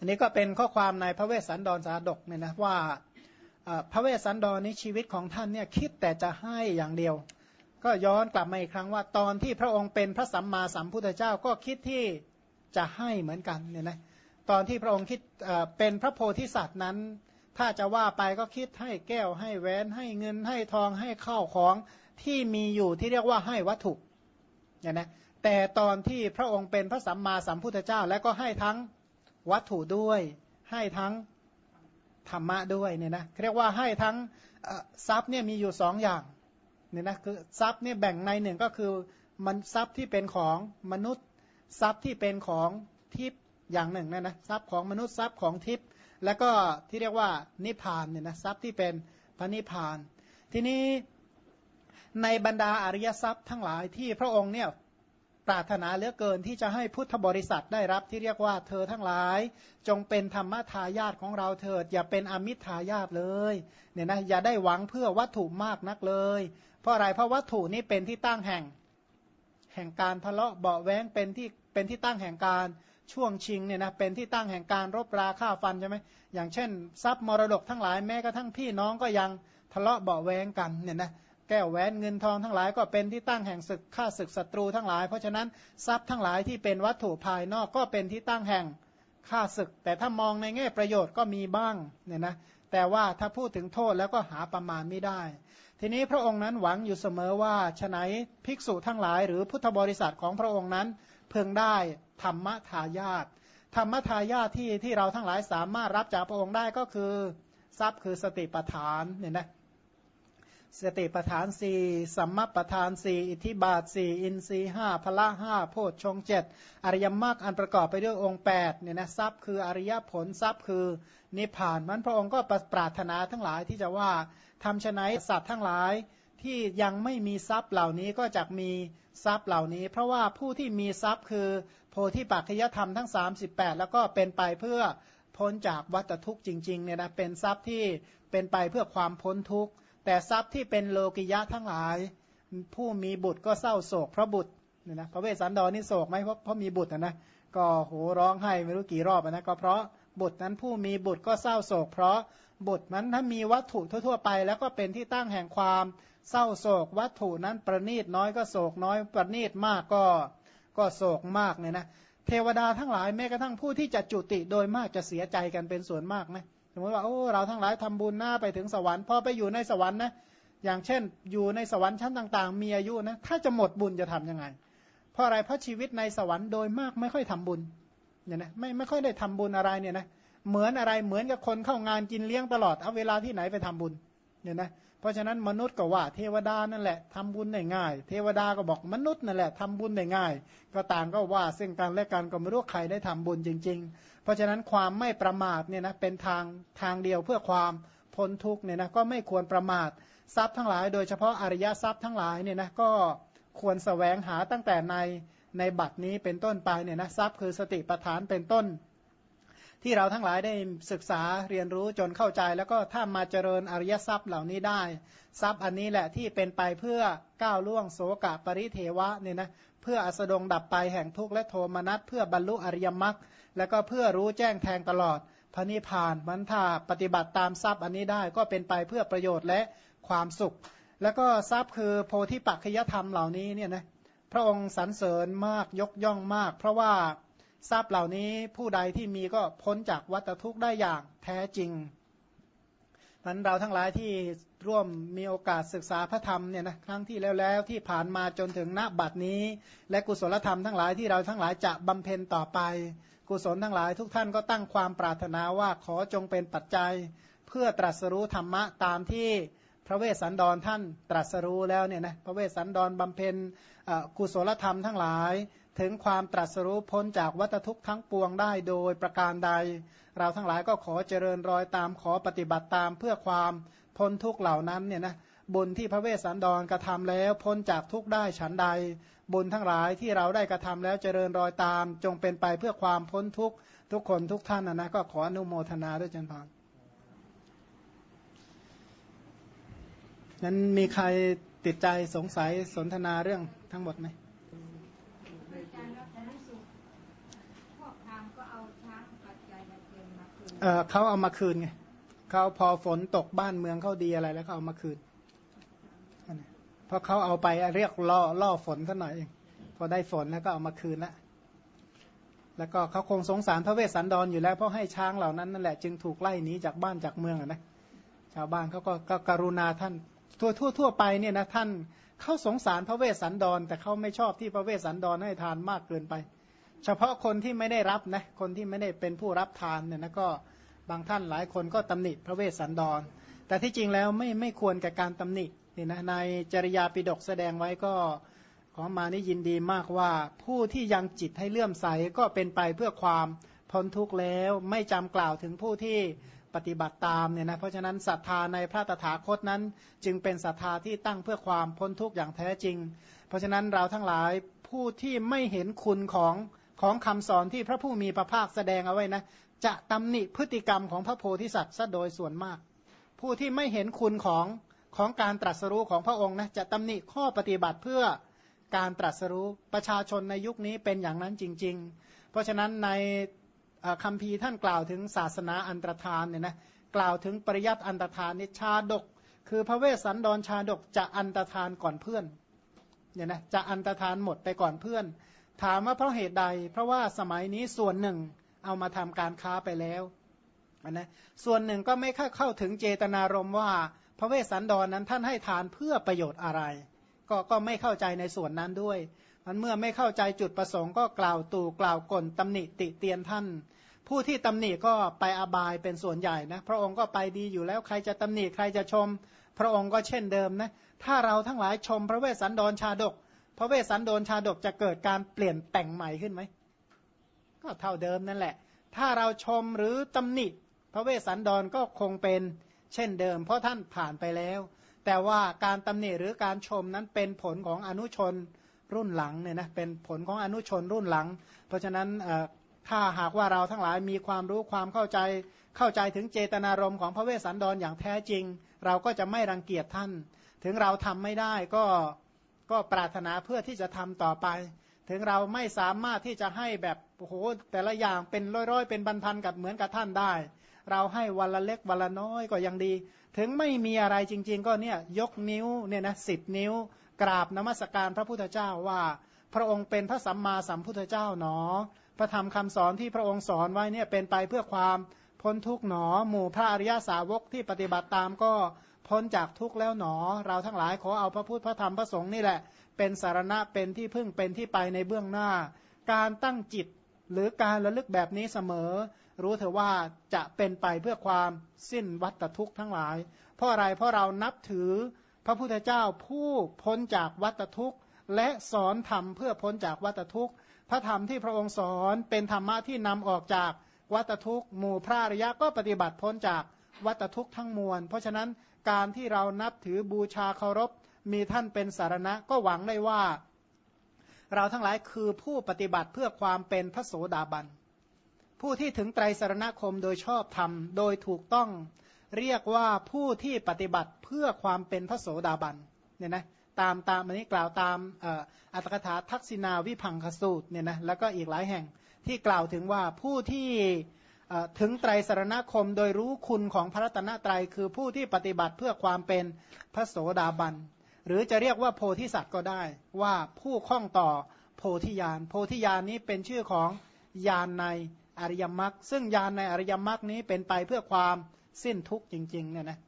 อันนี้ก็เป็นข้อความในพระเวสสันดรสาดกเนี่ยนะว่าพระเวสสันดรนี้ชีวิตของท่านเนี่ยคิดแต่จะให้อย่างเดียว ก็ย้อนกลับมาอีกครั้งว่า ตอนที่พระองค์เป็นพระสัมมาสัมพุทธเจ้าก็คิดที่จะให้เหมือนกันเนี่ยนะตอนที่พระองค์คิดเป็นพระโพธิสัตว์นั้น ถ้าจะว่าไปก็คิดให้แก้วให้แหวนให้เงินให้ทองให้ข้าวของที่มีอยู่ที่เรียกว่าให้วัตถุเนี่ยนะแต่ตอนที่พระองค์เป็นพระสัมมาสัมพุทธเจ้า แล้วก็ให้ทั้ง วัตถุด้วย ให้ทั้งธรรมะด้วยเนี่ยนะเรียกว่าให้ทั้งทรัพย์เนี่ยมีอยู่สองอย่างเนี่ยนะคือทรัพย์เนี่ยแบ่งในหนึ่งก็คือมันทรัพย์ที่เป็นของมนุษย์ ทรัพย์ที่เป็นของทิพย์อย่างหนึ่งนะนะทรัพย์ของมนุษย์ทรัพย์ของทิพย์แล้วก็ที่เรียกว่านิพานเนี่ยนะทรัพย์ที่เป็นพระนิพพาน ทีนี้ในบรรดาอริยทรัพย์ทั้งหลายที่พระองค์เนี่ย ปรารถนาเหลือเกินที่จะให้พุทธบริษัทได้รับที่เรียกว่าเธอทั้งหลาย จงเป็นธรรมทายาทของเราเถิด อย่าเป็นอมิทายาทเลยเนี่ยนะอย่าได้หวังเพื่อวัตถุมากนักเลย เพราะอะไรเพราะวัตถุนี้เป็นที่ตั้งแห่ง แห่งการทะเลาะเบาแวงเป็นที่เป็นที่ตั้งแห่งการช่วงชิงเนี่ยนะเป็นที่ตั้งแห่งการรบราฆ่าฟันใช่ไหมอย่างเช่น ทรัพย์มรดกทั้งหลายแม้กระทั่งพี่น้องก็ยังทะเลาะเบาแวงกันเนี่ยนะ แก้วแหวนเงินทองทั้งหลายก็เป็นที่ตั้งแห่งศึกฆ่าศึกศัตรูทั้งหลาย เพราะฉะนั้นทรัพย์ทั้งหลายที่เป็นวัตถุภายนอกก็เป็นที่ตั้งแห่งฆ่าศึก แต่ถ้ามองในแง่ประโยชน์ก็มีบ้างเนี่ยนะแต่ว่าถ้าพูดถึงโทษแล้วก็หาประมาณไม่ได้ ทีนี้พระองค์นั้นหวังอยู่เสมอว่าฉนภิกษุทั้งหลาย หรือพุทธบริษัทของพระองค์นั้น เพึงได้ธรรมทายาทธรรมทายาทที่ที่เราทั้งหลายสามารถรับจากพระองค์ได้ก็คือ ทรัพย์คือสติปัฏฐานเนี่ยนะ สติปทานสี่สัมมาปทานสี่อิทิบาทสี่อินทรีห้าพละห้าโพชฌงเจ็ดอริยมรรคอันประกอบไปด้วยองค์8เนี่ยนะทรัพย์คืออริยผลทรัพย์คือนิพพานมันพระองค์ก็ปรารถนาทั้งหลายที่จะว่าทำชนะสัตว์ทั้งหลายที่ยังไม่มีทรัพย์เหล่านี้ก็จะมีทรัพย์เหล่านี้ เพราะว่าผู้ที่มีทรัพย์คือ โพธิปัจจยธรรมทั้ง 38 แล้วก็เป็นไปเพื่อพ้นจากวัฏทุกข์จริงๆเนี่ยนะเป็นทรัพย์ที่เป็นไปเพื่อความพ้นทุกข์ แต่ทรัพย์ที่เป็นโลกิยะทั้งหลาย ผู้มีบุตรก็เศร้าโศกเพราะบุตรเนี่ยนะพระเวสสันดรนี่โศกไหมเพราะเพราะมีบุตรนะก็โหร้องไห้ไม่รู้กี่รอบนะก็เพราะบุตรนั้นผู้มีบุตรก็เศร้าโศก เพราะบุตรนั้นถ้ามีวัตถุทั่ว ๆ ไป แล้วก็เป็นที่ตั้งแห่งความเศร้าโศก วัตถุนั้นประณีตน้อยก็โศกน้อย ประณีตมากก็ก็โศกมากเนี่ยนะเทวดาทั้งหลายแม้กระทั่งผู้ที่จะจุติโดยมากจะเสียใจกันเป็นส่วนมากนะ สมมติว่าโอ้เราทั้งหลายทำบุญหน้าไปถึงสวรรค์พอไปอยู่ในสวรรค์นะอย่างเช่น อยู่ในสวรรค์ชั้นต่าง ๆ มีอายุนะถ้าจะหมดบุญจะทํำยังไง เพราะอะไรเพราะชีวิตในสวรรค์โดยมากไม่ค่อยทำบุญเนี่ยนะไม่ไม่ค่อยได้ทำบุญอะไรเนี่ยนะเหมือนอะไรเหมือนกับคนเข้างานกินเลี้ยงตลอดเอาเวลาที่ไหนไปทำบุญเนี่ยนะเพราะฉะนั้นมนุษย์ก็ว่าเทวดานั่นแหละทำบุญได้ง่าย เทวดาก็บอกมนุษย์นั่นแหละทำบุญได้ง่าย ก็ต่างก็ว่าซึ่งกันและกันก็ไม่รู้ใครได้ทำบุญจริง ๆ เพราะฉะนั้นความไม่ประมาทเนี่ยนะเป็นทางทางเดียวเพื่อความพ้นทุกเนี่ยนะก็ไม่ควรประมาททรัพย์ทั้งหลาย โดยเฉพาะอริยทรัพย์ทั้งหลายเนี่ยนะก็ควรสแสวงหาตั้งแต่ในในบัตรนี้เป็นต้นไปเนี่ยนะทรัพย์คือสติปัฏฐานเป็นต้น ที่เราทั้งหลายได้ศึกษาเรียนรู้จนเข้าใจ แล้วก็ถ้ามาเจริญอริยทรัพย์เหล่านี้ได้ ทรัพย์อันนี้แหละที่เป็นไปเพื่อก้าวล่วงโสกะปริเทวะเนี่ยนะเพื่ออสดงดับไปแห่งทุกข์และโทมนัสเพื่อบรรลุอริยมรรคแล้วก็เพื่อรู้แจ้งแทงตลอดพระนิพพานมันถ้าปฏิบัติตามทรัพย์อันนี้ได้ก็เป็นไปเพื่อประโยชน์และความสุข แล้วก็ทรัพย์คือโพธิปัจจยธรรมเหล่านี้เนี่ยนะพระองค์สรรเสริญมากยกย่องมาก เพราะว่า ทรัพย์เหล่านี้ผู้ใดที่มีก็พ้นจากวัฏทุกข์ได้อย่างแท้จริงมันเราทั้งหลายที่ร่วมมีโอกาสศึกษาพระธรรมเนี่ยนะครั้งที่แล้วแล้วที่ผ่านมาจนถึงณบัดนี้ และกุศลธรรมทั้งหลายที่เราทั้งหลายจะบำเพ็ญต่อไป กุศลทั้งหลายทุกท่านก็ตั้งความปรารถนาว่าขอจงเป็นปัจจัย เพื่อตรัสรู้ธรรมะตามที่พระเวสสันดรท่านตรัสรู้แล้วเนี่ยนะพระเวสสันดรบำเพ็ญกุศลธรรมทั้งหลาย ถึงความตรัสรู้พ้นจากวัฏทุกข์ทั้งปวงได้โดยประการใด เราทั้งหลายก็ขอเจริญรอยตามขอปฏิบัติตามเพื่อความพ้นทุกข์เหล่านั้นเนี่ยนะบุญที่พระเวสสันดรกระทำแล้วพ้นจากทุกข์ได้ฉันใด บุญทั้งหลายที่เราได้กระทำแล้วเจริญรอยตาม จงเป็นไปเพื่อความพ้นทุกข์ทุกคนทุกท่านนะนะก็ขออนุโมทนาด้วยจันพังนั้นมีใครติดใจสงสัยสนทนาเรื่องทั้งหมดไหม เเขาเอามาคืนไงเขาพอฝนตกบ้านเมืองเขาดีอะไรแล้วเขาเอามาคืนเพราะเขาเอาไปเรียกล่อล่อฝนซะหน่อยเองพอได้ฝนแล้วก็เอามาคืนละแล้วก็เขาคงสงสารพระเวสสันดรออยู่แล้วเพราะให้ช้างเหล่านั้นนั่นแหละจึงถูกไล่หนีจากบ้านจากเมืองนะชาวบ้านเขาก็กกรุณาท่าน ทั่วทั่วทั่วไปเนี่ยนะท่านเขาสงสารพระเวสสันดร แต่เขาไม่ชอบที่พระเวสสันดรให้ทานมากเกินไป เฉพาะคนที่ไม่ได้รับนะคนที่ไม่ได้เป็นผู้รับทานเนี่ยนะก็ บางท่านหลายคนก็ตำหนิพระเวสสันดร แต่ที่จริงแล้วไม่ไม่ควรกับการตำหนินี่นะในจริยาปิฎกแสดงไว้ก็ของมานี่ยินดีมากว่าผู้ที่ยังจิตให้เลื่อมใสก็เป็นไปเพื่อความพ้นทุกข์แล้วไม่จำกล่าวถึงผู้ที่ปฏิบัติตามเนี่ยนะเพราะฉะนั้นศรัทธาในพระตถาคตนั้น จึงเป็นศรัทธาที่ตั้งเพื่อความพ้นทุกข์อย่างแท้จริง เพราะฉะนั้นเราทั้งหลายผู้ที่ไม่เห็นคุณของของคำสอนที่พระผู้มีพระภาคแสดงเอาไว้นะ จะตำหนิพฤติกรรมของพระโพธิสัตว์ซะโดยส่วนมาก ผู้ที่ไม่เห็นคุณของของการตรัสรู้ของพระองค์นะจะตำหนิข้อปฏิบัติเพื่อการตรัสรู้ประชาชนในยุคนี้เป็นอย่างนั้นจริง ๆ เพราะฉะนั้นในคำพีท่านกล่าวถึงศาสนาอันตรธานเนี่ยนะกล่าวถึงปริยัติอันตรธานนิชาดก คือพระเวสสันดรชาดกจะอันตรธานก่อนเพื่อนเนี่ยนะจะอันตรธานหมดไปก่อนเพื่อน ถามว่าเพราะเหตุใด เพราะว่าสมัยนี้ส่วนหนึ่ง เอามาทำการค้าไปแล้วนะส่วนหนึ่งก็ไม่เข้าเข้าถึงเจตนารมณ์ว่า พระเวสสันดรนนั้นท่านให้ทานเพื่อประโยชน์อะไร ก็ก็ไม่เข้าใจในส่วนนั้นด้วย มันเมื่อไม่เข้าใจจุดประสงค์ก็กล่าวตู่กล่าวก่นตำหนิติเตียนท่าน ผู้ที่ตำหนิก็ไปอบายเป็นส่วนใหญ่นะพระองค์ก็ไปดีอยู่แล้วใครจะตำหนิใครจะชม พระองค์ก็เช่นเดิมนะถ้าเราทั้งหลายชมพระเวสสันดรชาดก พระเวสสันดรชาดกจะเกิดการเปลี่ยนแต่งใหม่ขึ้นไหม ก็เท่าเดิมนั่นแหละ ถ้าเราชมหรือตำหนิพระเวสสันดรก็คงเป็นเช่นเดิม เพราะท่านผ่านไปแล้ว แต่ว่าการตำหนิหรือการชมนั้นเป็นผลของอนุชนรุ่นหลังเนี่ยนะเป็นผลของอนุชนรุ่นหลัง เพราะฉะนั้นถ้าหากว่าเราทั้งหลายมีความรู้ความเข้าใจเข้าใจถึงเจตนารมณ์ของพระเวสสันดรอย่างแท้จริง เราก็จะไม่รังเกียจท่าน ถึงเราทำไม่ได้ก็ก็ปรารถนาเพื่อที่จะทำต่อไป ถึงเราไม่สามารถที่จะให้แบบโอ้โหแต่ละอย่างเป็นร้อยๆ เป็นพันกับเหมือนกับท่านได้ เราให้วันละเล็กวันละน้อยก็ยังดี ถึงไม่มีอะไรจริง ๆ ก็เนี่ยยกนิ้วเนี่ยนะสิบนิ้ว กราบนมัสการพระพุทธเจ้าว่า พระองค์เป็นพระสัมมาสัมพุทธเจ้าหนอ พระธรรมคำสอนที่พระองค์สอนไว้เนี่ยเป็นไปเพื่อความพ้นทุกหนอ หมู่พระอริยาสาวกที่ปฏิบัติตามก็ พ้นจากทุกแล้วหนอ เราทั้งหลายขอเอาพระพุทธพระธรรมพระสงฆ์นี่แหละ เป็นสารณะเป็นที่พึ่งเป็นที่ไปในเบื้องหน้า การตั้งจิตหรือการระลึกแบบนี้เสมอ รู้เถอะว่าจะเป็นไปเพื่อความสิ้นวัฏทุกข์ทั้งหลาย เพราะอะไรเพราะเรานับถือพระพุทธเจ้าผู้พ้นจากวัฏทุกข์ และสอนธรรมเพื่อพ้นจากวัฏทุกข์ พระธรรมที่พระองค์สอนเป็นธรรมะที่นำออกจากวัฏทุกข์ หมู่พระอริยะก็ปฏิบัติพ้นจาก วัฏทุกข์ทั้งมวล เพราะฉะนั้นการที่เรานับถือบูชาเคารพ มีท่านเป็นสารณะก็หวังได้ว่า เราทั้งหลายคือผู้ปฏิบัติเพื่อความเป็นพระโสดาบัน ผู้ที่ถึงไตรสารณคมโดยชอบธรรม โดยถูกต้องเรียกว่าผู้ที่ปฏิบัติเพื่อความเป็นพระโสดาบันเนี่ยนะตามตามอันนี้กล่าวตามอัตถกถาทักษินาวิพังคสูตรเนี่ยนะแล้วก็อีกหลายแห่งที่กล่าวถึงว่าผู้ที่ ถึงไตรสรณคมโดยรู้คุณของพระรัตนตรัยคือผู้ที่ปฏิบัติเพื่อความเป็นพระโสดาบัน หรือจะเรียกว่าโพธิสัตว์ก็ได้ ว่าผู้ข้องต่อโพธิญาณโพธิญาณนี้เป็นชื่อของญาณในอริยมรรคซึ่งญาณในอริยมรรคนี้เป็นไปเพื่อความสิ้นทุกข์จริงๆเนี่ยนะ